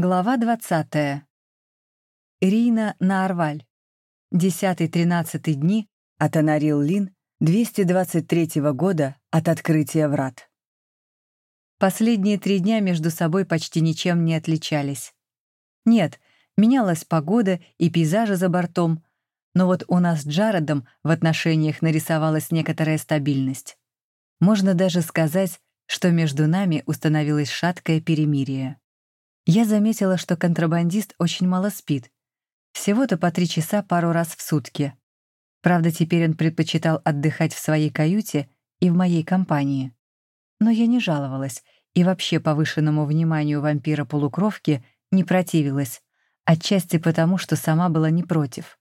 Глава 20. Рина Наарваль. 10-13 дни от Анарил Лин 223 года от открытия врат. Последние три дня между собой почти ничем не отличались. Нет, менялась погода и пейзажи за бортом, но вот у нас с Джаредом в отношениях нарисовалась некоторая стабильность. Можно даже сказать, что между нами установилось шаткое перемирие. Я заметила, что контрабандист очень мало спит. Всего-то по три часа пару раз в сутки. Правда, теперь он предпочитал отдыхать в своей каюте и в моей компании. Но я не жаловалась и вообще повышенному вниманию вампира-полукровки не противилась, отчасти потому, что сама была не против.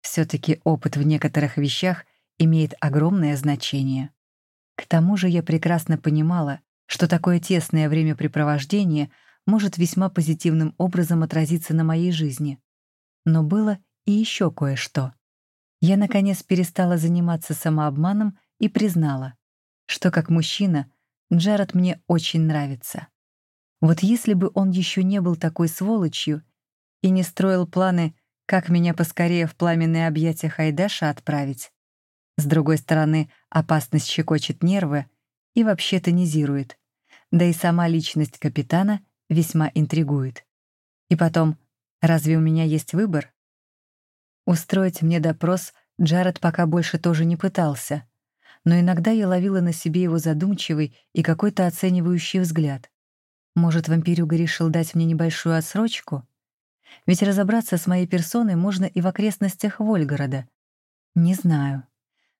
Все-таки опыт в некоторых вещах имеет огромное значение. К тому же я прекрасно понимала, что такое тесное времяпрепровождение — может весьма позитивным образом отразиться на моей жизни. Но было и еще кое-что. Я, наконец, перестала заниматься самообманом и признала, что как мужчина Джаред мне очень нравится. Вот если бы он еще не был такой сволочью и не строил планы, как меня поскорее в пламенные объятия Хайдаша отправить. С другой стороны, опасность щекочет нервы и вообще тонизирует. Да и сама личность капитана весьма интригует. И потом, разве у меня есть выбор? Устроить мне допрос Джаред пока больше тоже не пытался, но иногда я ловила на себе его задумчивый и какой-то оценивающий взгляд. Может, вампирюга решил дать мне небольшую отсрочку? Ведь разобраться с моей персоной можно и в окрестностях Вольгорода. Не знаю.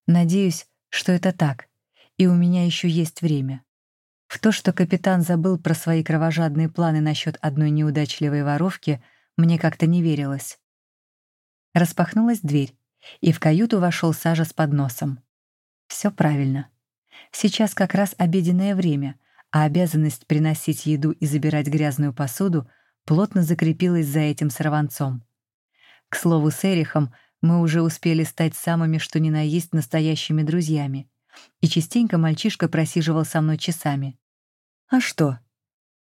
Надеюсь, что это так, и у меня еще есть время. В то, что капитан забыл про свои кровожадные планы насчет одной неудачливой воровки, мне как-то не верилось. Распахнулась дверь, и в каюту вошел Сажа с подносом. Все правильно. Сейчас как раз обеденное время, а обязанность приносить еду и забирать грязную посуду плотно закрепилась за этим сорванцом. К слову, с Эрихом мы уже успели стать самыми что ни на есть настоящими друзьями — и частенько мальчишка просиживал со мной часами. А что?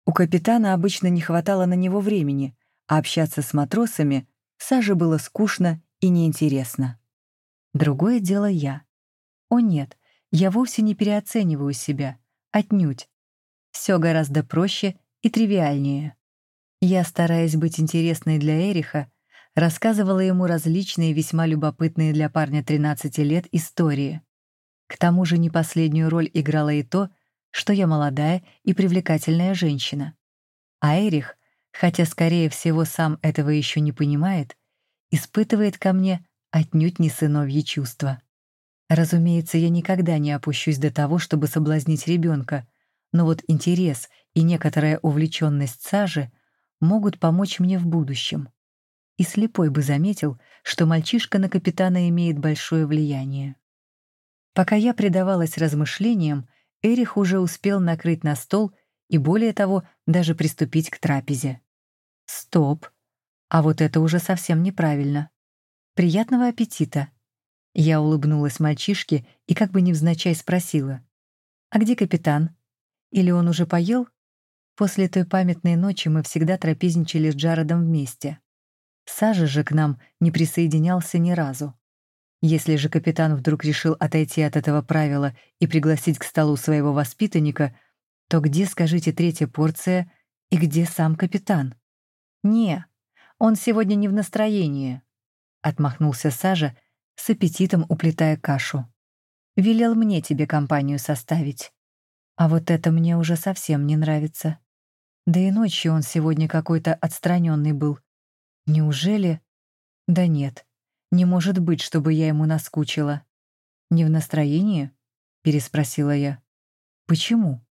У капитана обычно не хватало на него времени, а общаться с матросами Саже было скучно и неинтересно. Другое дело я. О нет, я вовсе не переоцениваю себя, отнюдь. Все гораздо проще и тривиальнее. Я, стараясь быть интересной для Эриха, рассказывала ему различные весьма любопытные для парня 13 лет истории. К тому же не последнюю роль играло и то, что я молодая и привлекательная женщина. А Эрих, хотя, скорее всего, сам этого еще не понимает, испытывает ко мне отнюдь не сыновьи чувства. Разумеется, я никогда не опущусь до того, чтобы соблазнить ребенка, но вот интерес и некоторая увлеченность Сажи могут помочь мне в будущем. И слепой бы заметил, что мальчишка на капитана имеет большое влияние. Пока я предавалась размышлениям, Эрих уже успел накрыть на стол и, более того, даже приступить к трапезе. Стоп. А вот это уже совсем неправильно. Приятного аппетита. Я улыбнулась мальчишке и как бы невзначай спросила. «А где капитан? Или он уже поел?» После той памятной ночи мы всегда трапезничали с Джаредом вместе. Сажа же к нам не присоединялся ни разу. Если же капитан вдруг решил отойти от этого правила и пригласить к столу своего воспитанника, то где, скажите, третья порция и где сам капитан? «Не, он сегодня не в настроении», — отмахнулся Сажа, с аппетитом уплетая кашу. «Велел мне тебе компанию составить. А вот это мне уже совсем не нравится. Да и ночью он сегодня какой-то отстраненный был. Неужели? Да нет, не может быть, чтобы я ему наскучила. Не в настроении? переспросила я. Почему?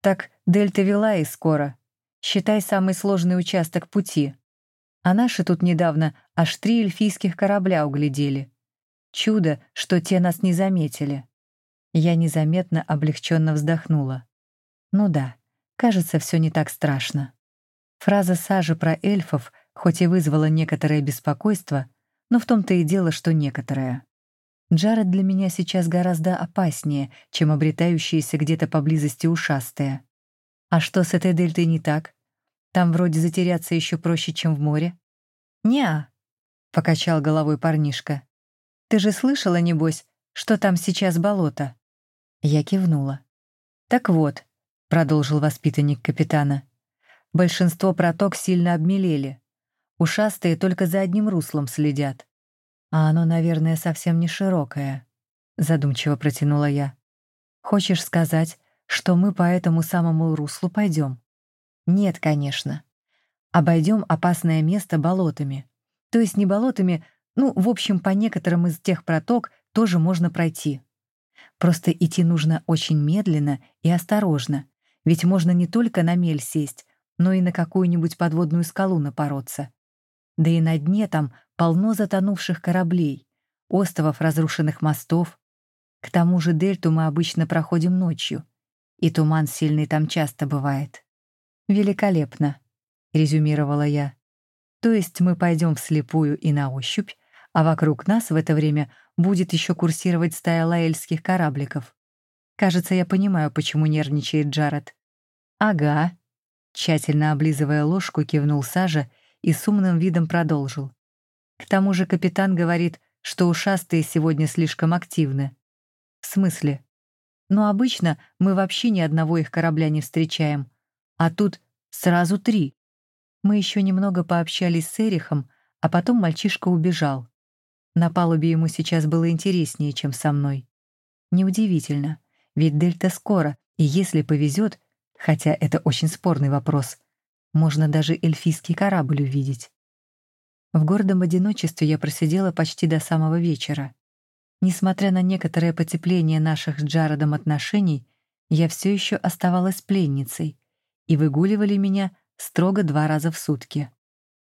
Так Дельта вела и скоро. Считай самый сложный участок пути. А наши тут недавно аж три эльфийских корабля углядели. Чудо, что те нас не заметили. Я незаметно облегченно вздохнула. Ну да, кажется, все не так страшно. Фраза Сажи про эльфов, хоть и вызвала некоторое беспокойство, но в том-то и дело, что некоторое. Джаред для меня сейчас гораздо опаснее, чем обретающиеся где-то поблизости ушастые. А что с этой дельтой не так? Там вроде затеряться еще проще, чем в море». «Не-а», покачал головой парнишка. «Ты же слышала, небось, что там сейчас болото?» Я кивнула. «Так вот», — продолжил воспитанник капитана, «большинство проток сильно обмелели. Ушастые только за одним руслом следят. А оно, наверное, совсем не широкое», — задумчиво протянула я. «Хочешь сказать, что мы по этому самому руслу пойдем?» «Нет, конечно. Обойдем опасное место болотами. То есть не болотами, ну, в общем, по некоторым из тех проток тоже можно пройти. Просто идти нужно очень медленно и осторожно, ведь можно не только на мель сесть, но и на какую-нибудь подводную скалу напороться. Да и на дне там полно затонувших кораблей, островов разрушенных мостов. К тому же дельту мы обычно проходим ночью, и туман сильный там часто бывает. «Великолепно», — резюмировала я. «То есть мы пойдем вслепую и на ощупь, а вокруг нас в это время будет еще курсировать стая лаэльских корабликов. Кажется, я понимаю, почему нервничает Джаред. «Ага», — тщательно облизывая ложку, кивнул Сажа и с умным видом продолжил. «К тому же капитан говорит, что ушастые сегодня слишком активны». «В смысле?» «Ну, обычно мы вообще ни одного их корабля не встречаем, а тут сразу три». Мы еще немного пообщались с Эрихом, а потом мальчишка убежал. На палубе ему сейчас было интереснее, чем со мной. Неудивительно, ведь Дельта скоро, и если повезет, хотя это очень спорный вопрос, можно даже эльфийский корабль увидеть. В гордом одиночестве я просидела почти до самого вечера. Несмотря на некоторое потепление наших с Джародом отношений, я все еще оставалась пленницей, и выгуливали меня строго два раза в сутки.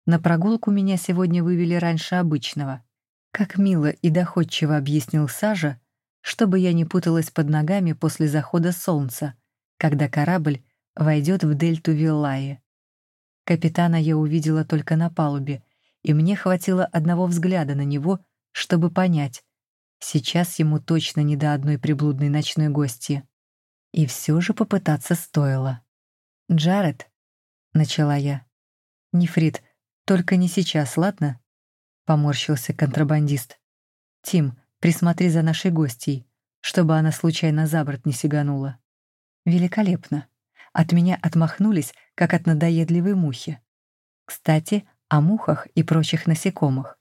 На прогулку меня сегодня вывели раньше обычного — как мило и доходчиво объяснил Сажа, чтобы я не путалась под ногами после захода солнца, когда корабль войдет в дельту Виллаи. Капитана я увидела только на палубе, и мне хватило одного взгляда на него, чтобы понять, сейчас ему точно не до одной приблудной ночной гости. И все же попытаться стоило. «Джаред», — начала я. «Нефрит, только не сейчас, ладно?» поморщился контрабандист. «Тим, присмотри за нашей гостьей, чтобы она случайно за борт не сиганула». «Великолепно. От меня отмахнулись, как от надоедливой мухи. Кстати, о мухах и прочих насекомых.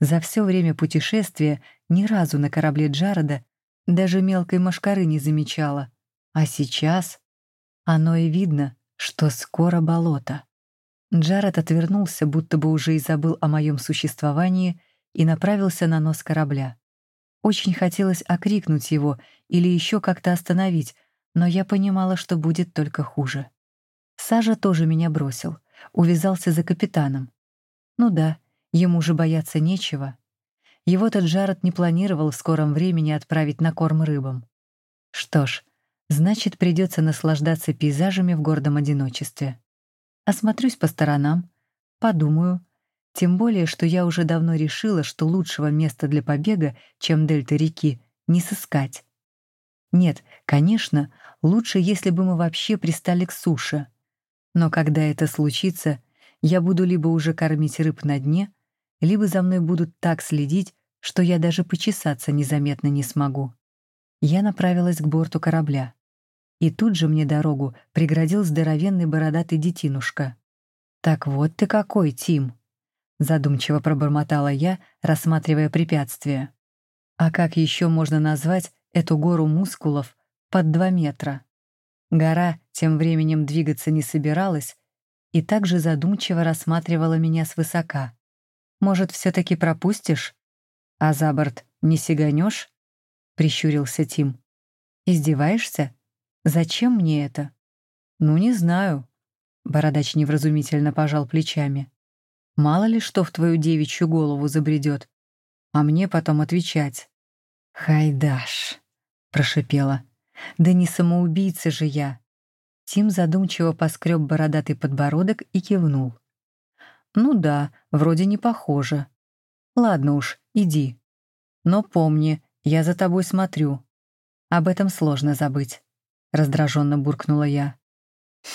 За все время путешествия ни разу на корабле Джарода даже мелкой мошкары не замечала. А сейчас оно и видно, что скоро болото. Джаред отвернулся, будто бы уже и забыл о моем существовании, и направился на нос корабля. Очень хотелось окрикнуть его или еще как-то остановить, но я понимала, что будет только хуже. Сажа тоже меня бросил, увязался за капитаном. Ну да, ему же бояться нечего. Его-то Джаред не планировал в скором времени отправить на корм рыбам. Что ж, значит, придется наслаждаться пейзажами в гордом одиночестве. Осмотрюсь по сторонам, подумаю, тем более, что я уже давно решила, что лучшего места для побега, чем дельта реки, не сыскать. Нет, конечно, лучше, если бы мы вообще пристали к суше. Но когда это случится, я буду либо уже кормить рыб на дне, либо за мной будут так следить, что я даже почесаться незаметно не смогу. Я направилась к борту корабля. И тут же мне дорогу преградил здоровенный бородатый детинушка. «Так вот ты какой, Тим!» — задумчиво пробормотала я, рассматривая препятствие. «А как еще можно назвать эту гору мускулов под два метра?» Гора тем временем двигаться не собиралась и также задумчиво рассматривала меня свысока. «Может, все-таки пропустишь? А за борт не сиганешь?» — прищурился Тим. «Издеваешься?» Зачем мне это? Ну, не знаю. Бородач невразумительно пожал плечами. Мало ли что в твою девичью голову забредет. А мне потом отвечать. «Хайдаш», — прошипела. «Да не самоубийца же я». Тим задумчиво поскреб бородатый подбородок и кивнул. «Ну да, вроде не похоже. Ладно уж, иди. Но помни, я за тобой смотрю. Об этом сложно забыть» раздраженно буркнула я.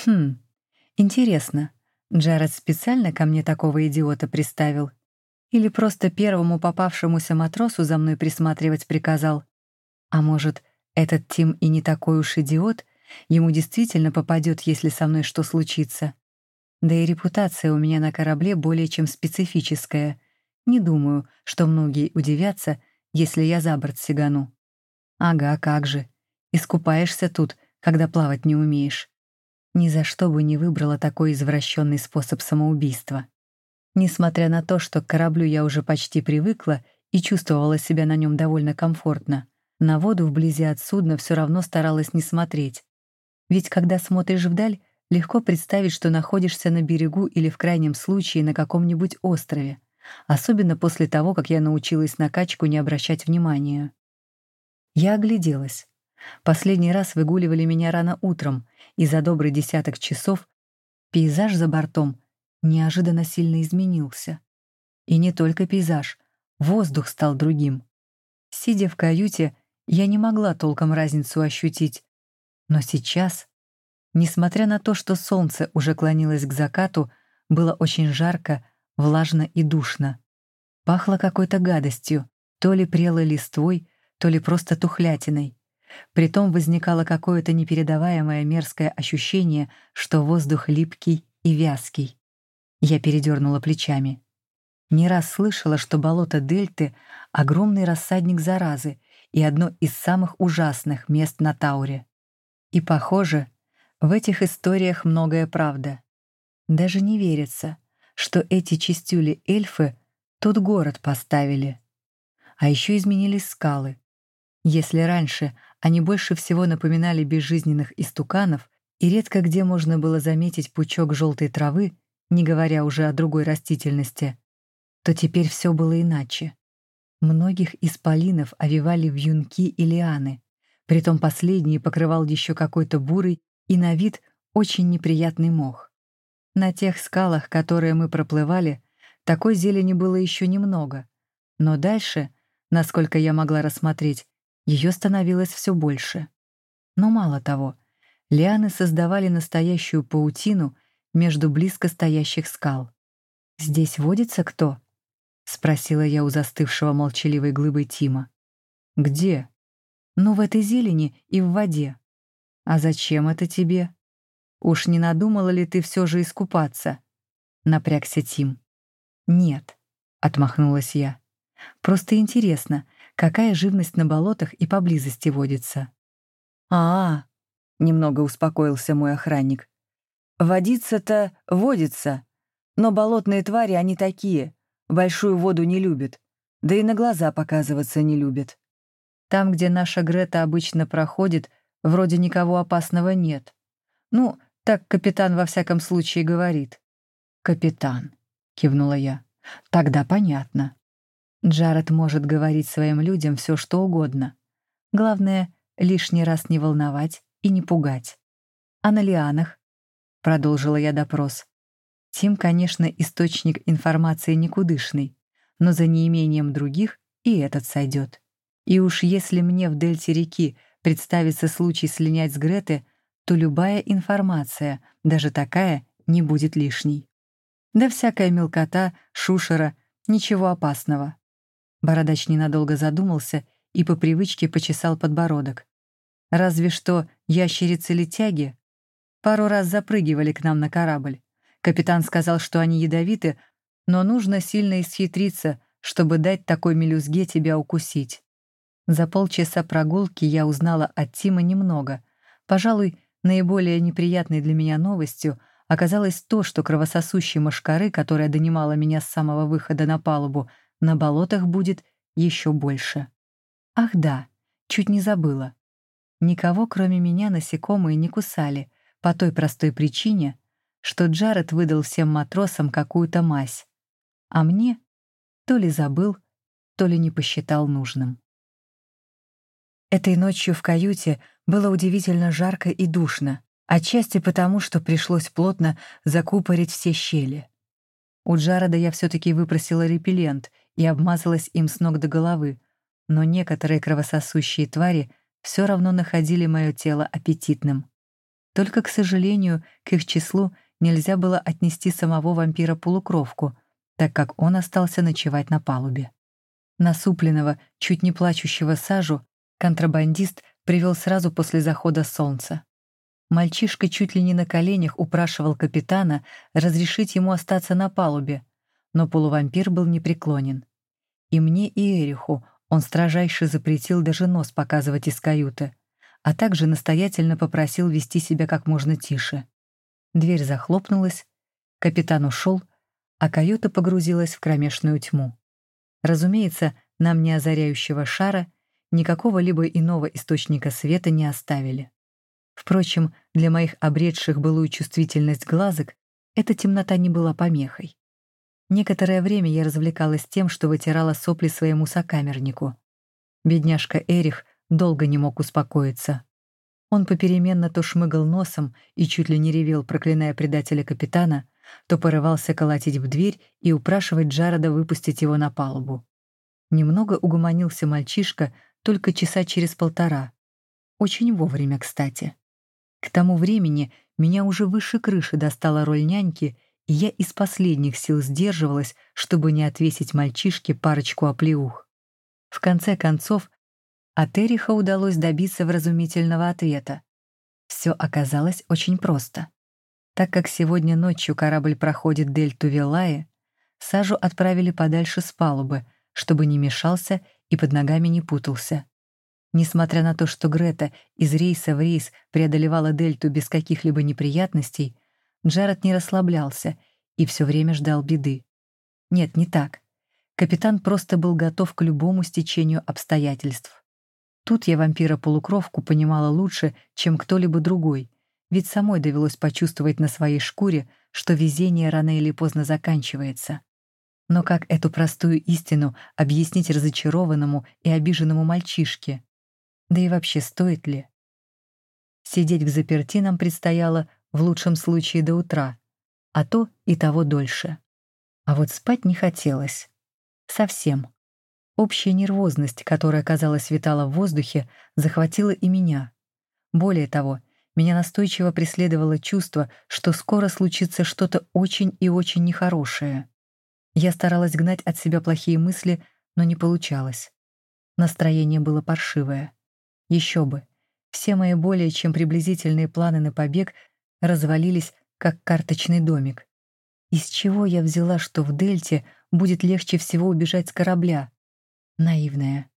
Хм, интересно, Джаред специально ко мне такого идиота приставил? Или просто первому попавшемуся матросу за мной присматривать приказал? А может, этот Тим и не такой уж идиот, ему действительно попадет, если со мной что случится? Да и репутация у меня на корабле более чем специфическая. Не думаю, что многие удивятся, если я за борт сигану. Ага, как же. Искупаешься тут, когда плавать не умеешь. Ни за что бы не выбрала такой извращенный способ самоубийства. Несмотря на то, что к кораблю я уже почти привыкла и чувствовала себя на нем довольно комфортно, на воду вблизи от судна все равно старалась не смотреть. Ведь когда смотришь вдаль, легко представить, что находишься на берегу или в крайнем случае на каком-нибудь острове, особенно после того, как я научилась на качку не обращать внимания. Я огляделась. Последний раз выгуливали меня рано утром, и за добрый десяток часов пейзаж за бортом неожиданно сильно изменился. И не только пейзаж, воздух стал другим. Сидя в каюте, я не могла толком разницу ощутить. Но сейчас, несмотря на то, что солнце уже клонилось к закату, было очень жарко, влажно и душно. Пахло какой-то гадостью, то ли прелой листвой, то ли просто тухлятиной. Притом возникало какое-то непередаваемое мерзкое ощущение, что воздух липкий и вязкий. Я передернула плечами. Не раз слышала, что болото Дельты — огромный рассадник заразы и одно из самых ужасных мест на Тауре. И, похоже, в этих историях многое правда. Даже не верится, что эти чистюли-эльфы тут город поставили. А еще изменились скалы. Если раньше они больше всего напоминали безжизненных истуканов, и редко где можно было заметить пучок желтой травы, не говоря уже о другой растительности, то теперь все было иначе. Многих исполинов овивали вьюнки и лианы, притом последние покрывал еще какой-то бурый и на вид очень неприятный мох. На тех скалах, которые мы проплывали, такой зелени было еще немного, но дальше, насколько я могла рассмотреть, ее становилось все больше. Но мало того, лианы создавали настоящую паутину между близко стоящих скал. «Здесь водится кто?» — спросила я у застывшего молчаливой глыбы Тима. «Где?» «Ну, в этой зелени и в воде». «А зачем это тебе?» «Уж не надумала ли ты все же искупаться?» — напрягся Тим. «Нет», — отмахнулась я. «Просто интересно, какая живность на болотах и поблизости водится. А, -а, -а немного успокоился мой охранник. Водиться-то водится, но болотные твари они такие, большую воду не любят, да и на глаза показываться не любят. Там, где наша Грета обычно проходит, вроде никого опасного нет. Ну, так капитан во всяком случае говорит. «Капитан», — кивнула я, — «тогда понятно». Джаред может говорить своим людям все, что угодно. Главное — лишний раз не волновать и не пугать. А на лианах? Продолжила я допрос. Тим, конечно, источник информации никудышный, но за неимением других и этот сойдет. И уж если мне в дельте реки представится случай слинять с Греты, то любая информация, даже такая, не будет лишней. Да всякая мелкота, шушера, ничего опасного. Бородач ненадолго задумался и по привычке почесал подбородок. Разве что ящерицы-летяги пару раз запрыгивали к нам на корабль. Капитан сказал, что они ядовиты, но нужно сильно исхитриться, чтобы дать такой мелюзге тебя укусить. За полчаса прогулки я узнала от Тима немного. Пожалуй, наиболее неприятной для меня новостью оказалось то, что кровососущей мошкары, которая донимала меня с самого выхода на палубу, на болотах будет еще больше. Ах да, чуть не забыла. Никого, кроме меня, насекомые не кусали, по той простой причине, что Джаред выдал всем матросам какую-то мазь, а мне то ли забыл, то ли не посчитал нужным. Этой ночью в каюте было удивительно жарко и душно, отчасти потому, что пришлось плотно закупорить все щели. У Джареда я все-таки выпросила репеллент и обмазалась им с ног до головы, но некоторые кровососущие твари все равно находили мое тело аппетитным. Только, к сожалению, к их числу нельзя было отнести самого вампира-полукровку, так как он остался ночевать на палубе. Насупленного, чуть не плачущего сажу контрабандист привел сразу после захода солнца. Мальчишка чуть ли не на коленях упрашивал капитана разрешить ему остаться на палубе, но полувампир был непреклонен. И мне, и Эриху он строжайше запретил даже нос показывать из каюты, а также настоятельно попросил вести себя как можно тише. Дверь захлопнулась, капитан ушел, а каюта погрузилась в кромешную тьму. Разумеется, нам не озаряющего шара никакого либо иного источника света не оставили. Впрочем, для моих обретших былую чувствительность глазок эта темнота не была помехой. Некоторое время я развлекалась тем, что вытирала сопли своему сокамернику. Бедняжка Эрих долго не мог успокоиться. Он попеременно то шмыгал носом и чуть ли не ревел, проклиная предателя капитана, то порывался колотить в дверь и упрашивать Джарода выпустить его на палубу. Немного угомонился мальчишка только часа через полтора. Очень вовремя, кстати. К тому времени меня уже выше крыши достала роль няньки, и я из последних сил сдерживалась, чтобы не отвесить мальчишке парочку оплеух. В конце концов, от Эриха удалось добиться вразумительного ответа. Все оказалось очень просто. Так как сегодня ночью корабль проходит дельту Вилаи, сажу отправили подальше с палубы, чтобы не мешался и под ногами не путался. Несмотря на то, что Грета из рейса в рейс преодолевала дельту без каких-либо неприятностей, Джаред не расслаблялся и все время ждал беды. Нет, не так. Капитан просто был готов к любому стечению обстоятельств. Тут я вампира-полукровку понимала лучше, чем кто-либо другой, ведь самой довелось почувствовать на своей шкуре, что везение рано или поздно заканчивается. Но как эту простую истину объяснить разочарованному и обиженному мальчишке? Да и вообще стоит ли? Сидеть в заперти нам предстояло в лучшем случае до утра, а то и того дольше. А вот спать не хотелось. Совсем. Общая нервозность, которая, казалось, витала в воздухе, захватила и меня. Более того, меня настойчиво преследовало чувство, что скоро случится что-то очень и очень нехорошее. Я старалась гнать от себя плохие мысли, но не получалось. Настроение было паршивое. Еще бы. Все мои более чем приблизительные планы на побег развалились, как карточный домик. Из чего я взяла, что в Дельте будет легче всего убежать с корабля? Наивная.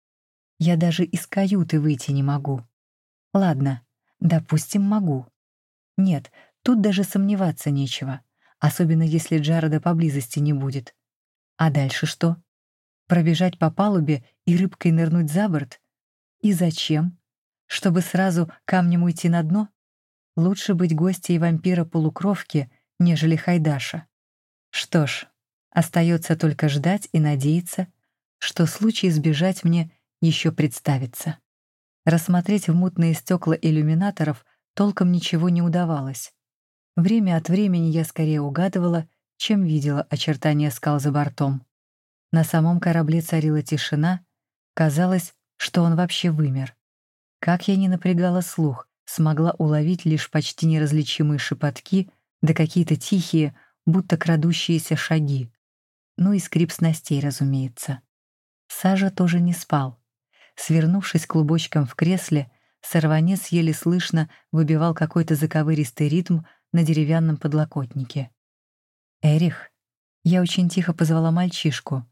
Я даже из каюты выйти не могу. Ладно, допустим, могу. Нет, тут даже сомневаться нечего, особенно если Джарода поблизости не будет. А дальше что? Пробежать по палубе и рыбкой нырнуть за борт? И зачем? чтобы сразу камнем уйти на дно? Лучше быть гостьей вампира-полукровки, нежели Хайдаша. Что ж, остается только ждать и надеяться, что случай избежать мне еще представится. Рассмотреть в мутные стекла иллюминаторов толком ничего не удавалось. Время от времени я скорее угадывала, чем видела очертания скал за бортом. На самом корабле царила тишина, казалось, что он вообще вымер. Как я не напрягала слух, смогла уловить лишь почти неразличимые шепотки, да какие-то тихие, будто крадущиеся шаги. Ну и скрип снастей, разумеется. Сажа тоже не спал. Свернувшись клубочком в кресле, сорванец еле слышно выбивал какой-то заковыристый ритм на деревянном подлокотнике. «Эрих?» Я очень тихо позвала мальчишку.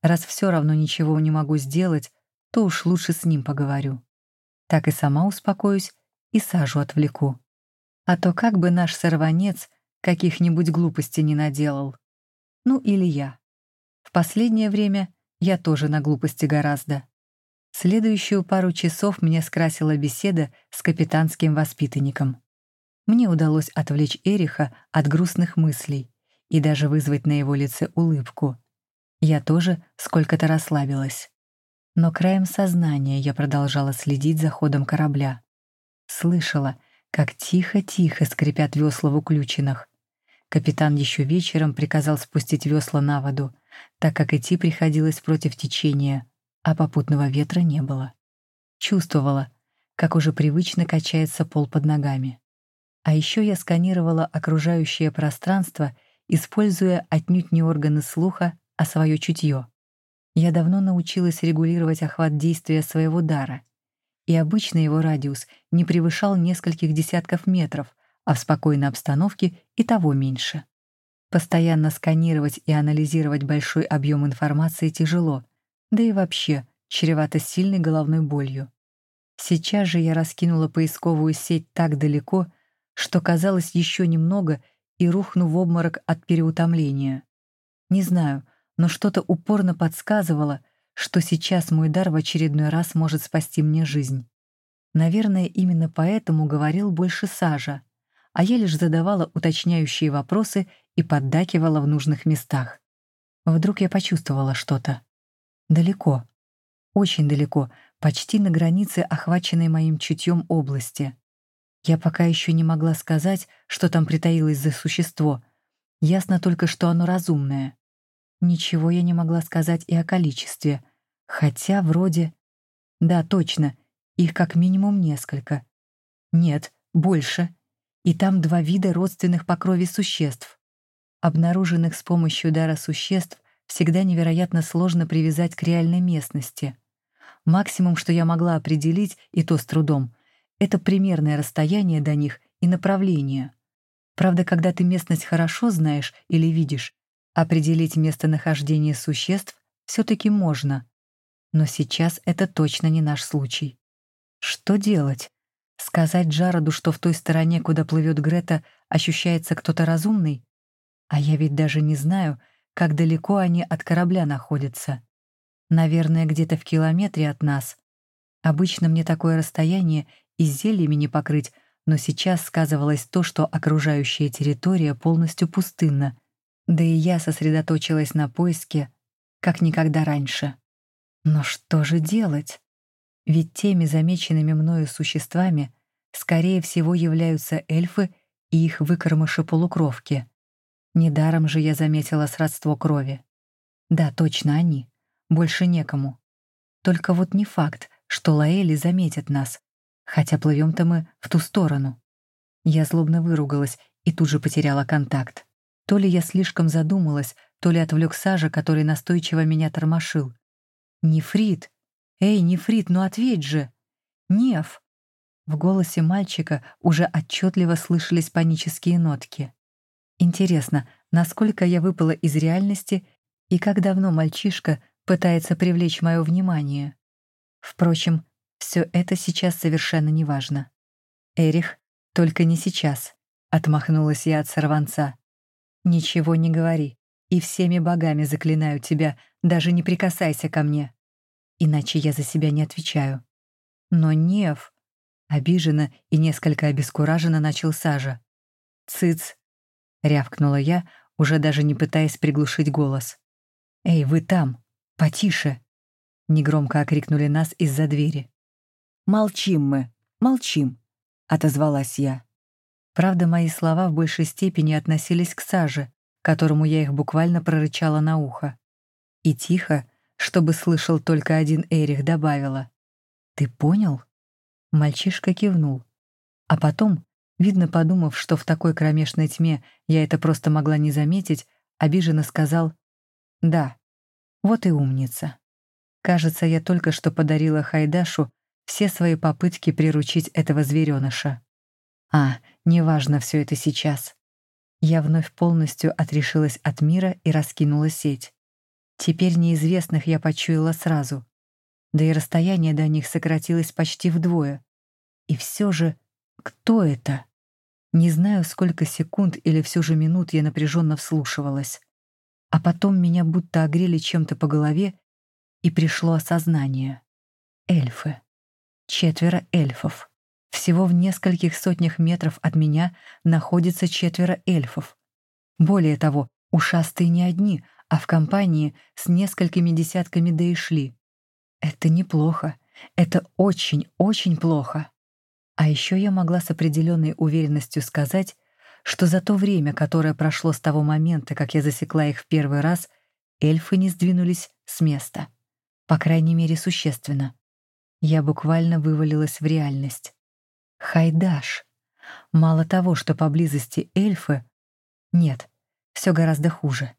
Раз все равно ничего не могу сделать, то уж лучше с ним поговорю так и сама успокоюсь и сажу отвлеку. А то как бы наш сорванец каких-нибудь глупостей не наделал. Ну или я. В последнее время я тоже на глупости гораздо. Следующую пару часов мне скрасила беседа с капитанским воспитанником. Мне удалось отвлечь Эриха от грустных мыслей и даже вызвать на его лице улыбку. Я тоже сколько-то расслабилась. Но краем сознания я продолжала следить за ходом корабля. Слышала, как тихо-тихо скрипят весла в уключинах. Капитан еще вечером приказал спустить весла на воду, так как идти приходилось против течения, а попутного ветра не было. Чувствовала, как уже привычно качается пол под ногами. А еще я сканировала окружающее пространство, используя отнюдь не органы слуха, а свое чутье. Я давно научилась регулировать охват действия своего дара, и обычно его радиус не превышал нескольких десятков метров, а в спокойной обстановке и того меньше. Постоянно сканировать и анализировать большой объем информации тяжело, да и вообще чревато сильной головной болью. Сейчас же я раскинула поисковую сеть так далеко, что казалось еще немного и рухну в обморок от переутомления. Не знаю, но что-то упорно подсказывало, что сейчас мой дар в очередной раз может спасти мне жизнь. Наверное, именно поэтому говорил больше Сажа, а я лишь задавала уточняющие вопросы и поддакивала в нужных местах. Вдруг я почувствовала что-то. Далеко. Очень далеко, почти на границе охваченной моим чутьем области. Я пока еще не могла сказать, что там притаилось за существо. Ясно только, что оно разумное. Ничего я не могла сказать и о количестве. Хотя вроде... Да, точно, их как минимум несколько. Нет, больше. И там два вида родственных по крови существ. Обнаруженных с помощью дара существ всегда невероятно сложно привязать к реальной местности. Максимум, что я могла определить, и то с трудом, это примерное расстояние до них и направление. Правда, когда ты местность хорошо знаешь или видишь, определить местонахождение существ все-таки можно. Но сейчас это точно не наш случай. Что делать? Сказать Джароду, что в той стороне, куда плывет Грета, ощущается кто-то разумный? А я ведь даже не знаю, как далеко они от корабля находятся. Наверное, где-то в километре от нас. Обычно мне такое расстояние и зельями не покрыть, но сейчас сказывалось то, что окружающая территория полностью пустынна, да и я сосредоточилась на поиске, как никогда раньше. Но что же делать? Ведь теми замеченными мною существами, скорее всего, являются эльфы и их выкормыши-полукровки. Недаром же я заметила сродство крови. Да, точно они. Больше некому. Только вот не факт, что Лаэли заметят нас, хотя плывем-то мы в ту сторону. Я злобно выругалась и тут же потеряла контакт. То ли я слишком задумалась, то ли отвлек Сажа, который настойчиво меня тормошил. «Нефрит! Эй, Нефрит, ну ответь же! Неф!» В голосе мальчика уже отчетливо слышались панические нотки. Интересно, насколько я выпала из реальности и как давно мальчишка пытается привлечь мое внимание. Впрочем, все это сейчас совершенно неважно. «Эрих, только не сейчас», — отмахнулась я от сорванца. «Ничего не говори, и всеми богами заклинаю тебя, даже не прикасайся ко мне. Иначе я за себя не отвечаю». «Но Нев...» — обиженно и несколько обескураженно начал Сажа. «Цыц!» — рявкнула я, уже даже не пытаясь приглушить голос. «Эй, вы там! Потише!» — негромко окрикнули нас из-за двери. «Молчим мы, молчим», — отозвалась я. Правда, мои слова в большей степени относились к Саже, которому я их буквально прорычала на ухо. И тихо, чтобы слышал только один Эрих, добавила. «Ты понял?» Мальчишка кивнул. А потом, видно подумав, что в такой кромешной тьме я это просто могла не заметить, обиженно сказал «Да, вот и умница». Кажется, я только что подарила Хайдашу все свои попытки приручить этого звереныша. А, неважно все это сейчас. Я вновь полностью отрешилась от мира и раскинула сеть. Теперь неизвестных я почуяла сразу. Да и расстояние до них сократилось почти вдвое. И все же, кто это? Не знаю, сколько секунд или все же минут я напряженно вслушивалась. А потом меня будто огрели чем-то по голове, и пришло осознание. Эльфы четверо эльфов. Всего в нескольких сотнях метров от меня находится четверо эльфов. Более того, ушастые не одни, а в компании с несколькими десятками дейшли. Это неплохо. Это очень-очень плохо. А еще я могла с определенной уверенностью сказать, что за то время, которое прошло с того момента, как я засекла их в первый раз, эльфы не сдвинулись с места. По крайней мере, существенно. Я буквально вывалилась в реальность. Хайдаш. Мало того, что поблизости эльфы... Нет, все гораздо хуже.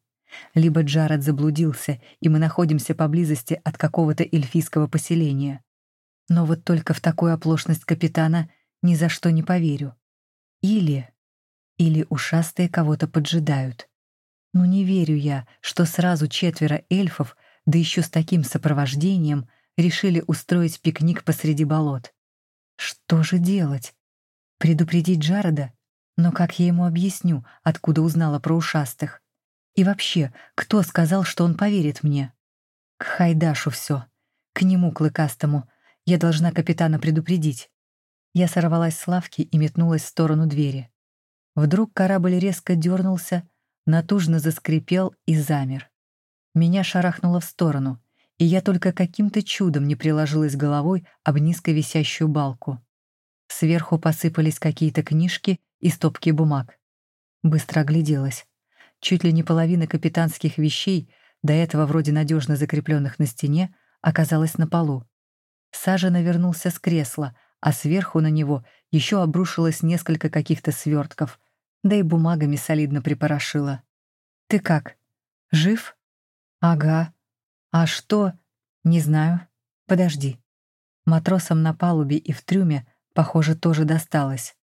Либо Джаред заблудился, и мы находимся поблизости от какого-то эльфийского поселения. Но вот только в такую оплошность капитана ни за что не поверю. Или... Или ушастые кого-то поджидают. Ну не верю я, что сразу четверо эльфов, да еще с таким сопровождением, решили устроить пикник посреди болот. Что же делать? Предупредить Джареда? Но как я ему объясню, откуда узнала про ушастых? И вообще, кто сказал, что он поверит мне? К Хайдашу все. К нему, клыкастому. Я должна капитана предупредить. Я сорвалась с лавки и метнулась в сторону двери. Вдруг корабль резко дернулся, натужно заскрипел и замер. Меня шарахнуло в сторону, и я только каким-то чудом не приложилась головой об низко висящую балку. Сверху посыпались какие-то книжки и стопки бумаг. Быстро огляделась. Чуть ли не половина капитанских вещей, до этого вроде надежно закрепленных на стене, оказалась на полу. Сажа навернулся с кресла, а сверху на него еще обрушилось несколько каких-то свертков, да и бумагами солидно припорошила. «Ты как? Жив?» «Ага. А что?» «Не знаю. Подожди». Матросам на палубе и в трюме, похоже, тоже досталось.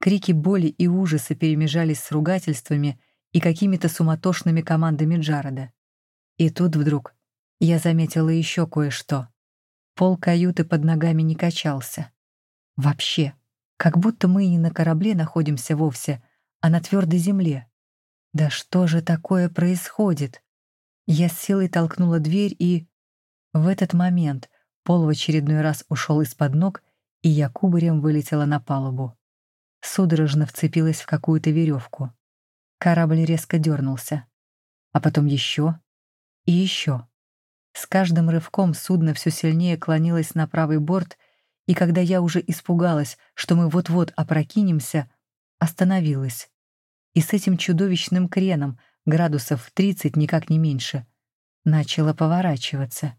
Крики боли и ужаса перемежались с ругательствами — и какими-то суматошными командами Джареда. И тут вдруг я заметила еще кое-что. Пол каюты под ногами не качался. Вообще, как будто мы не на корабле находимся вовсе, а на твердой земле. Да что же такое происходит? Я с силой толкнула дверь и... В этот момент пол в очередной раз ушел из-под ног, и я кубарем вылетела на палубу. Судорожно вцепилась в какую-то веревку. Корабль резко дернулся. А потом еще и еще. С каждым рывком судно все сильнее клонилось на правый борт, и когда я уже испугалась, что мы вот-вот опрокинемся, остановилась. И с этим чудовищным креном, градусов в 30, никак не меньше, начала поворачиваться.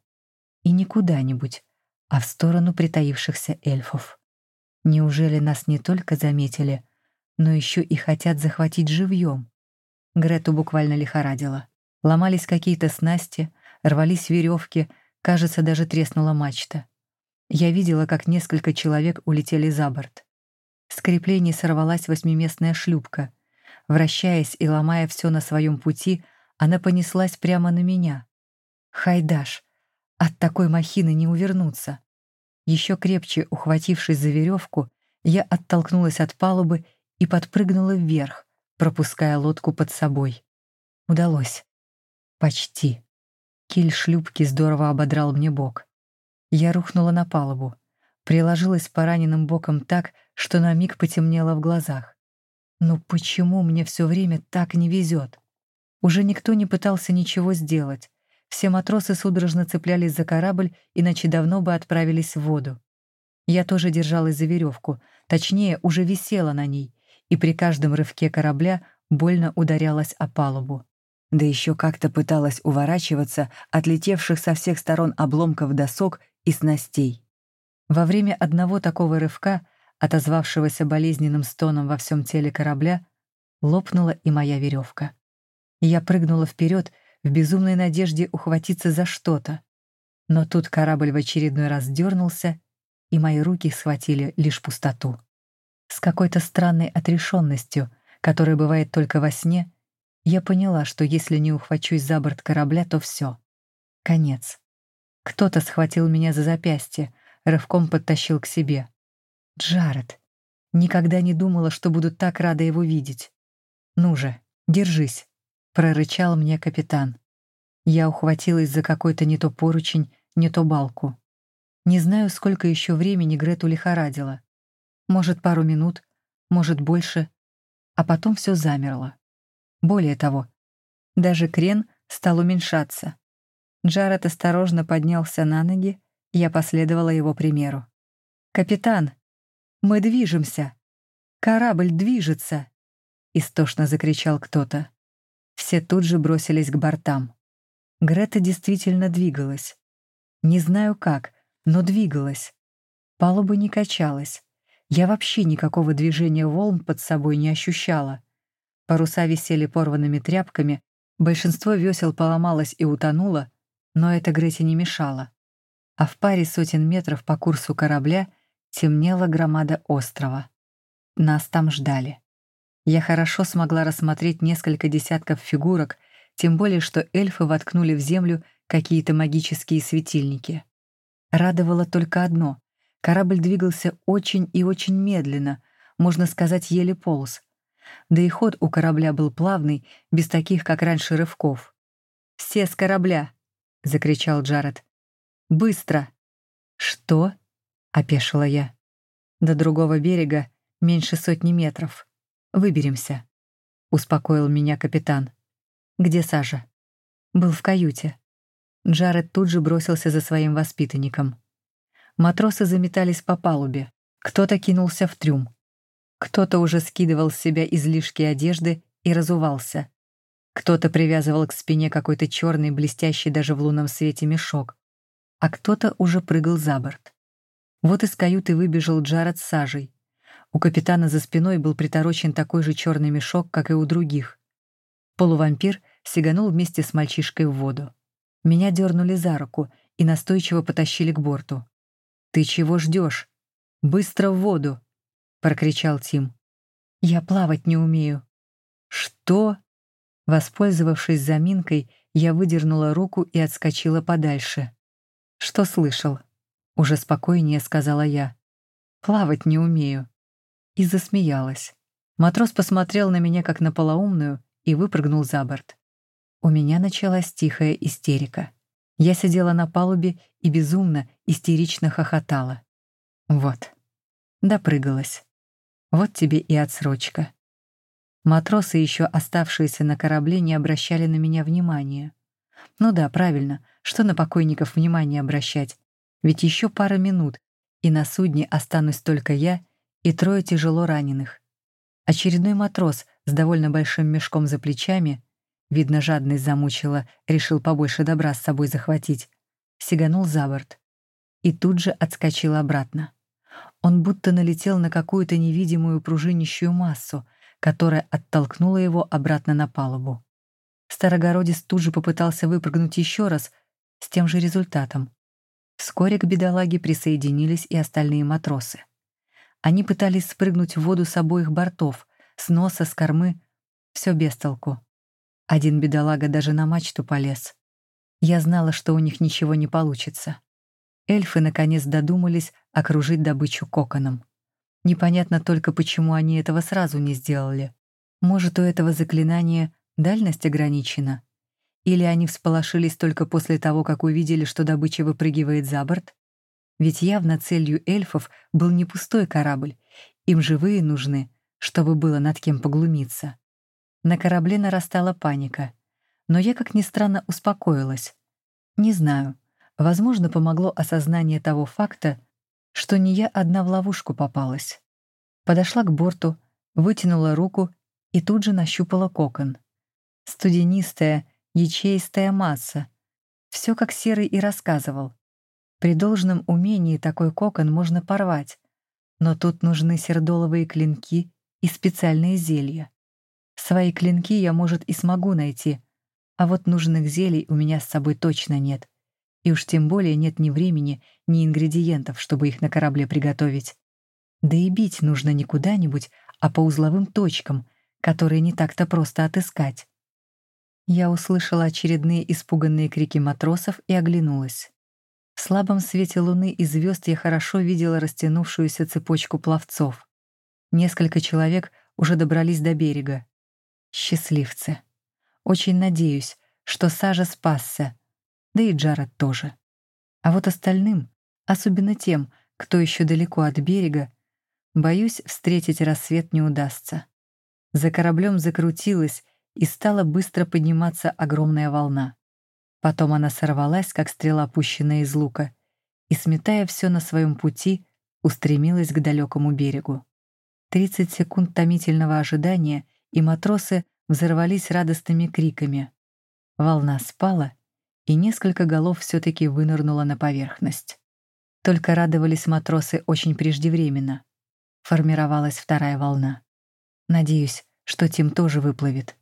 И не куда-нибудь, а в сторону притаившихся эльфов. Неужели нас не только заметили, но еще и хотят захватить живьем? Грету буквально лихорадило. Ломались какие-то снасти, рвались веревки, кажется, даже треснула мачта. Я видела, как несколько человек улетели за борт. С креплений сорвалась восьмиместная шлюпка. Вращаясь и ломая все на своем пути, она понеслась прямо на меня. Хайдаш! От такой махины не увернуться. Еще крепче ухватившись за веревку, я оттолкнулась от палубы и подпрыгнула вверх, пропуская лодку под собой. Удалось. Почти. Киль шлюпки здорово ободрал мне бок. Я рухнула на палубу, приложилась пораненным боком так, что на миг потемнело в глазах. Но почему мне все время так не везет? Уже никто не пытался ничего сделать. Все матросы судорожно цеплялись за корабль, иначе давно бы отправились в воду. Я тоже держалась за веревку, точнее, уже висела на ней, и при каждом рывке корабля больно ударялась о палубу. Да еще как-то пыталась уворачиваться от летевших со всех сторон обломков досок и снастей. Во время одного такого рывка, отозвавшегося болезненным стоном во всем теле корабля, лопнула и моя веревка. Я прыгнула вперед в безумной надежде ухватиться за что-то. Но тут корабль в очередной раз дернулся, и мои руки схватили лишь пустоту. С какой-то странной отрешенностью, которая бывает только во сне, я поняла, что если не ухвачусь за борт корабля, то все. Конец. Кто-то схватил меня за запястье, рывком подтащил к себе. Джаред. Никогда не думала, что буду так рада его видеть. «Ну же, держись», — прорычал мне капитан. Я ухватилась за какой-то не то поручень, не то балку. Не знаю, сколько еще времени Грету лихорадила. Может, пару минут, может, больше. А потом все замерло. Более того, даже крен стал уменьшаться. Джаред осторожно поднялся на ноги, я последовала его примеру. «Капитан, мы движемся! Корабль движется!» Истошно закричал кто-то. Все тут же бросились к бортам. Грета действительно двигалась. Не знаю как, но двигалась. Палуба не качалась. Я вообще никакого движения волн под собой не ощущала. Паруса висели порванными тряпками, большинство весел поломалось и утонуло, но это Грете не мешало. А в паре сотен метров по курсу корабля темнела громада острова. Нас там ждали. Я хорошо смогла рассмотреть несколько десятков фигурок, тем более что эльфы воткнули в землю какие-то магические светильники. Радовало только одно — корабль двигался очень и очень медленно, можно сказать, еле полз. Да и ход у корабля был плавный, без таких, как раньше, рывков. «Все с корабля!» — закричал Джаред. «Быстро!» «Что?» — опешила я. «До другого берега меньше сотни метров. Выберемся», — успокоил меня капитан. «Где Сажа?» «Был в каюте». Джаред тут же бросился за своим воспитанником. Матросы заметались по палубе. Кто-то кинулся в трюм. Кто-то уже скидывал с себя излишки одежды и разувался. Кто-то привязывал к спине какой-то черный, блестящий даже в лунном свете мешок. А кто-то уже прыгал за борт. Вот из каюты выбежал Джаред с сажей. У капитана за спиной был приторочен такой же черный мешок, как и у других. Полувампир сиганул вместе с мальчишкой в воду. Меня дернули за руку и настойчиво потащили к борту. «Ты чего ждешь? Быстро в воду!» — прокричал Тим. «Я плавать не умею». «Что?» Воспользовавшись заминкой, я выдернула руку и отскочила подальше. «Что слышал?» — уже спокойнее сказала я. «Плавать не умею» и засмеялась. Матрос посмотрел на меня как на полоумную и выпрыгнул за борт. У меня началась тихая истерика. Я сидела на палубе и безумно, истерично хохотала. Вот. Допрыгалась. Вот тебе и отсрочка. Матросы, еще оставшиеся на корабле, не обращали на меня внимания. Ну да, правильно, что на покойников внимание обращать? Ведь еще пара минут, и на судне останусь только я и трое тяжело раненых. Очередной матрос с довольно большим мешком за плечами, видно, жадность замучила, решил побольше добра с собой захватить, сиганул за борт и тут же отскочил обратно. Он будто налетел на какую-то невидимую пружинищую массу, которая оттолкнула его обратно на палубу. Старогородец тут же попытался выпрыгнуть еще раз с тем же результатом. Вскоре к бедолаге присоединились и остальные матросы. Они пытались спрыгнуть в воду с обоих бортов, с носа, с кормы. Все без толку. Один бедолага даже на мачту полез. Я знала, что у них ничего не получится. Эльфы наконец додумались окружить добычу коконом. Непонятно только, почему они этого сразу не сделали. Может, у этого заклинания дальность ограничена? Или они всполошились только после того, как увидели, что добыча выпрыгивает за борт? Ведь явно целью эльфов был не пустой корабль, им живые нужны, чтобы было над кем поглумиться. На корабле нарастала паника, но я, как ни странно, успокоилась. Не знаю, возможно, помогло осознание того факта, что не я одна в ловушку попалась. Подошла к борту, вытянула руку и тут же нащупала кокон. Студенистая, ячеистая масса. Все как Серый и рассказывал. При должном умении такой кокон можно порвать, но тут нужны сердоловые клинки и специальные зелья. Свои клинки я, может, и смогу найти, а вот нужных зелий у меня с собой точно нет. И уж тем более нет ни времени, ни ингредиентов, чтобы их на корабле приготовить. Да и бить нужно не куда-нибудь, а по узловым точкам, которые не так-то просто отыскать. Я услышала очередные испуганные крики матросов и оглянулась. В слабом свете луны и звезд я хорошо видела растянувшуюся цепочку пловцов. Несколько человек уже добрались до берега. Счастливцы. Очень надеюсь, что Сажа спасся, да и Джаред тоже. А вот остальным, особенно тем, кто еще далеко от берега, боюсь, встретить рассвет не удастся. За кораблем закрутилась и стала быстро подниматься огромная волна. Потом она сорвалась, как стрела, пущенная из лука, и, сметая все на своем пути, устремилась к далекому берегу. Тридцать секунд томительного ожидания, и матросы взорвались радостными криками. Волна спала, и несколько голов все-таки вынырнуло на поверхность. Только радовались матросы очень преждевременно. Формировалась вторая волна. Надеюсь, что Тим тоже выплывет.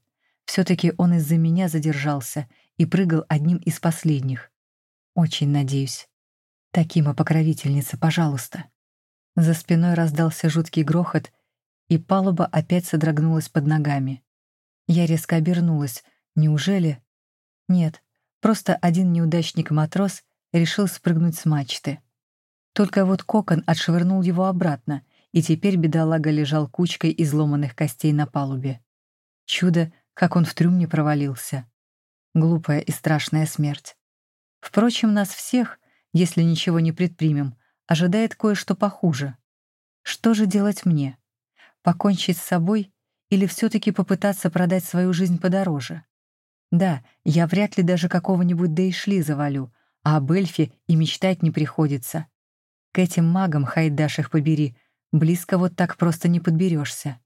все таки он из-за меня задержался и прыгал одним из последних. Очень надеюсь. Такима покровительница, пожалуйста. За спиной раздался жуткий грохот, и палуба опять содрогнулась под ногами. Я резко обернулась. Неужели? Нет, просто один неудачник-матрос решил спрыгнуть с мачты. Только вот кокон отшвырнул его обратно, и теперь бедолага лежал кучкой изломанных костей на палубе. Чудо, как он в трюм не провалился. Глупая и страшная смерть. Впрочем, нас всех, если ничего не предпримем, ожидает кое-что похуже. Что же делать мне? Покончить с собой или все-таки попытаться продать свою жизнь подороже? Да, я вряд ли даже какого-нибудь Дейшли завалю, а об эльфе и мечтать не приходится. К этим магам, хайдаш их побери, близко вот так просто не подберешься.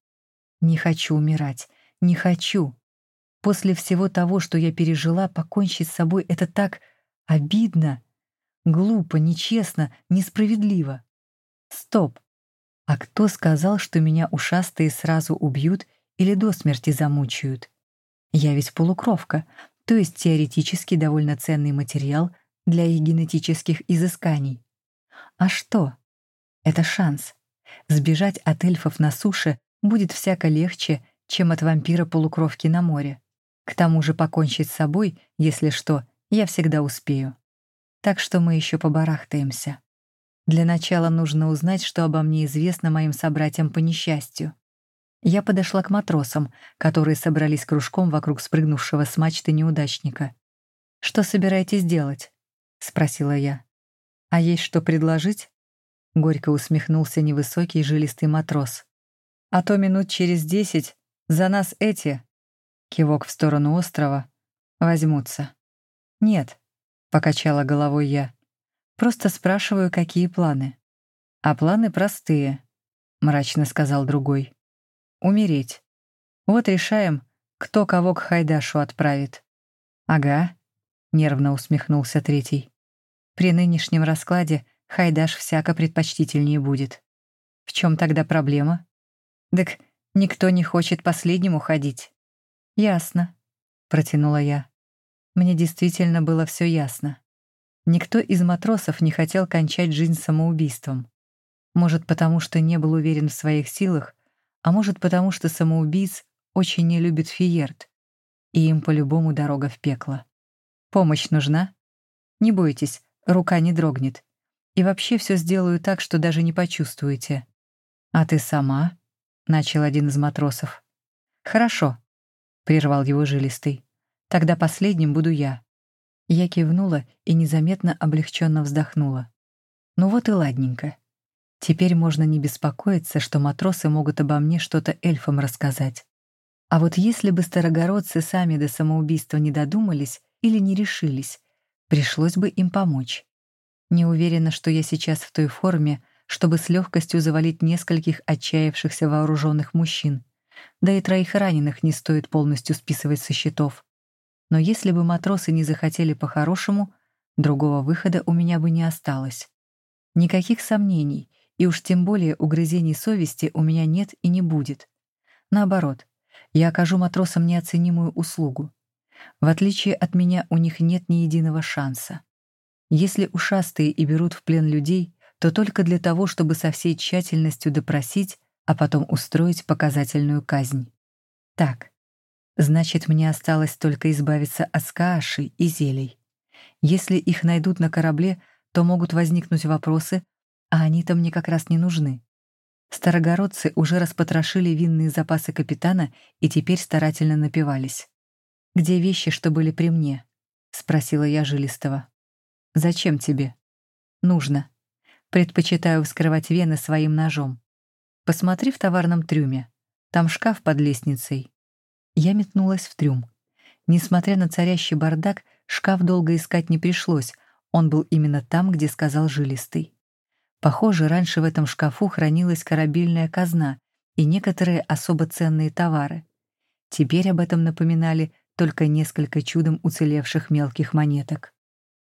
Не хочу умирать, не хочу. После всего того, что я пережила, покончить с собой — это так обидно, глупо, нечестно, несправедливо. Стоп. А кто сказал, что меня ушастые сразу убьют или до смерти замучают? Я ведь полукровка, то есть теоретически довольно ценный материал для их генетических изысканий. А что? Это шанс. Сбежать от эльфов на суше будет всяко легче, чем от вампира-полукровки на море. К тому же покончить с собой, если что, я всегда успею. Так что мы еще побарахтаемся. Для начала нужно узнать, что обо мне известно моим собратьям по несчастью. Я подошла к матросам, которые собрались кружком вокруг спрыгнувшего с мачты неудачника. «Что собираетесь делать?» — спросила я. «А есть что предложить?» Горько усмехнулся невысокий жилистый матрос. «А то минут через десять за нас эти...» Кивок в сторону острова. «Возьмутся». «Нет», — покачала головой я. «Просто спрашиваю, какие планы». «А планы простые», — мрачно сказал другой. «Умереть. Вот решаем, кто кого к Хайдашу отправит». «Ага», — нервно усмехнулся третий. «При нынешнем раскладе Хайдаш всяко предпочтительнее будет. В чем тогда проблема? Так никто не хочет последним уходить. Ясно, протянула я. Мне действительно было все ясно. Никто из матросов не хотел кончать жизнь самоубийством. Может, потому что не был уверен в своих силах, а может, потому что самоубийц очень не любит Фиерт, и им по-любому дорога в пекло. Помощь нужна? Не бойтесь, рука не дрогнет. И вообще все сделаю так, что даже не почувствуете. А ты сама? начал один из матросов. Хорошо, прервал его жилистый. Тогда последним буду я. Я кивнула и незаметно облегченно вздохнула. Ну вот и ладненько. Теперь можно не беспокоиться, что матросы могут обо мне что-то эльфам рассказать. А вот если бы старогородцы сами до самоубийства не додумались или не решились, пришлось бы им помочь. Не уверена, что я сейчас в той форме, чтобы с легкостью завалить нескольких отчаявшихся вооруженных мужчин. Да и троих раненых не стоит полностью списывать со счетов. Но если бы матросы не захотели по-хорошему, другого выхода у меня бы не осталось. Никаких сомнений, и уж тем более угрызений совести у меня нет и не будет. Наоборот, я окажу матросам неоценимую услугу. В отличие от меня, у них нет ни единого шанса. Если ушастые и берут в плен людей, то только для того, чтобы со всей тщательностью допросить, а потом устроить показательную казнь. Так, значит, мне осталось только избавиться от скааши и зелий. Если их найдут на корабле, то могут возникнуть вопросы, а они-то мне как раз не нужны. Старогородцы уже распотрошили винные запасы капитана и теперь старательно напивались. «Где вещи, что были при мне?» — спросила я жилистого. Зачем тебе? Нужно. Предпочитаю вскрывать вены своим ножом. Посмотри в товарном трюме. Там шкаф под лестницей. Я метнулась в трюм. Несмотря на царящий бардак, шкаф долго искать не пришлось. Он был именно там, где сказал жилистый. Похоже, раньше в этом шкафу хранилась корабельная казна и некоторые особо ценные товары. Теперь об этом напоминали только несколько чудом уцелевших мелких монеток.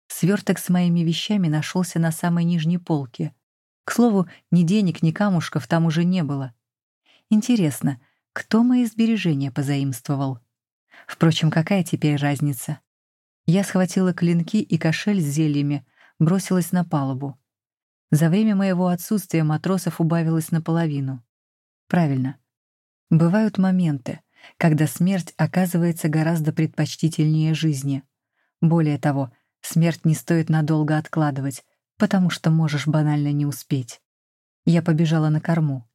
Сверток с моими вещами нашелся на самой нижней полке. К слову, ни денег, ни камушков там уже не было. Интересно, кто мои сбережения позаимствовал? Впрочем, какая теперь разница? Я схватила клинки и кошель с зельями, бросилась на палубу. За время моего отсутствия матросов убавилось наполовину. Правильно. Бывают моменты, когда смерть оказывается гораздо предпочтительнее жизни. Более того, смерть не стоит надолго откладывать, потому что можешь банально не успеть. Я побежала на корму.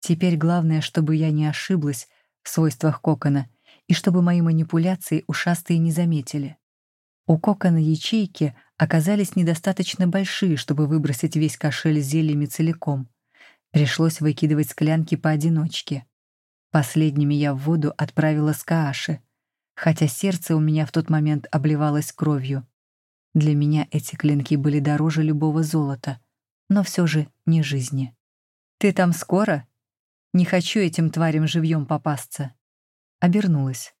Теперь главное, чтобы я не ошиблась в свойствах кокона и чтобы мои манипуляции ушастые не заметили. У кокона ячейки оказались недостаточно большие, чтобы выбросить весь кошель с зельями целиком. Пришлось выкидывать склянки поодиночке. Последними я в воду отправила скааши, хотя сердце у меня в тот момент обливалось кровью. Для меня эти клинки были дороже любого золота, но все же не жизни. «Ты там скоро? Не хочу этим тварям живьем попасться». Обернулась.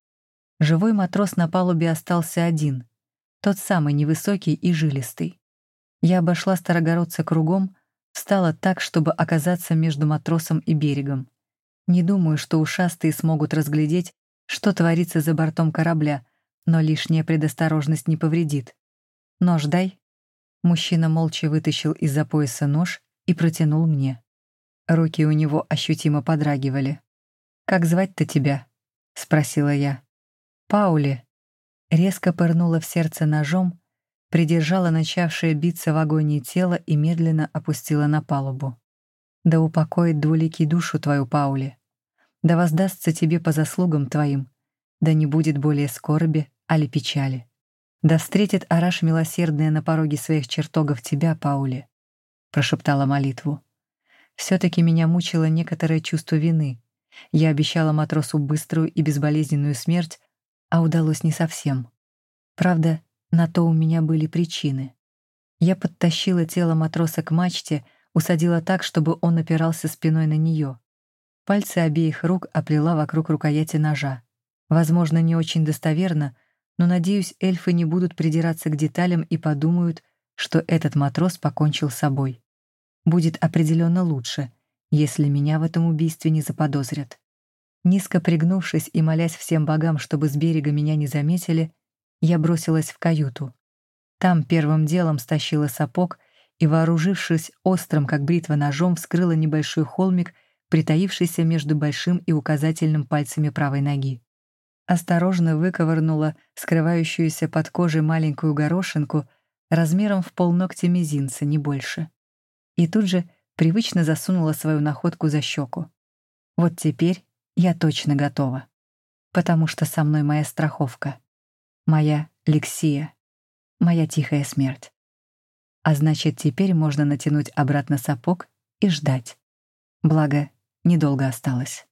Живой матрос на палубе остался один, тот самый невысокий и жилистый. Я обошла старогородца кругом, встала так, чтобы оказаться между матросом и берегом. Не думаю, что ушастые смогут разглядеть, что творится за бортом корабля, но лишняя предосторожность не повредит. «Нож дай». Мужчина молча вытащил из-за пояса нож и протянул мне. Руки у него ощутимо подрагивали. «Как звать-то тебя?» — спросила я. «Паули», резко пырнула в сердце ножом, придержала начавшее биться в агонии тело и медленно опустила на палубу. «Да упокоит двуликий душу твою, Паули. Да воздастся тебе по заслугам твоим. Да не будет более скорби, али печали. Да встретит Араш милосердная на пороге своих чертогов тебя, Паули», — прошептала молитву. Все-таки меня мучило некоторое чувство вины. Я обещала матросу быструю и безболезненную смерть, а удалось не совсем. Правда, на то у меня были причины. Я подтащила тело матроса к мачте, усадила так, чтобы он опирался спиной на нее. Пальцы обеих рук оплела вокруг рукояти ножа. Возможно, не очень достоверно, но, надеюсь, эльфы не будут придираться к деталям и подумают, что этот матрос покончил с собой. Будет определенно лучше, если меня в этом убийстве не заподозрят. Низко пригнувшись и молясь всем богам, чтобы с берега меня не заметили, я бросилась в каюту. Там первым делом стащила сапог и, вооружившись острым, как бритва, ножом, вскрыла небольшой холмик, притаившийся между большим и указательным пальцами правой ноги. Осторожно выковырнула скрывающуюся под кожей маленькую горошинку размером в полногтя мизинца, не больше. И тут же привычно засунула свою находку за щеку. Вот теперь я точно готова. Потому что со мной моя страховка. Моя лексия. Моя тихая смерть. А значит, теперь можно натянуть обратно сапог и ждать. Благо, недолго осталось.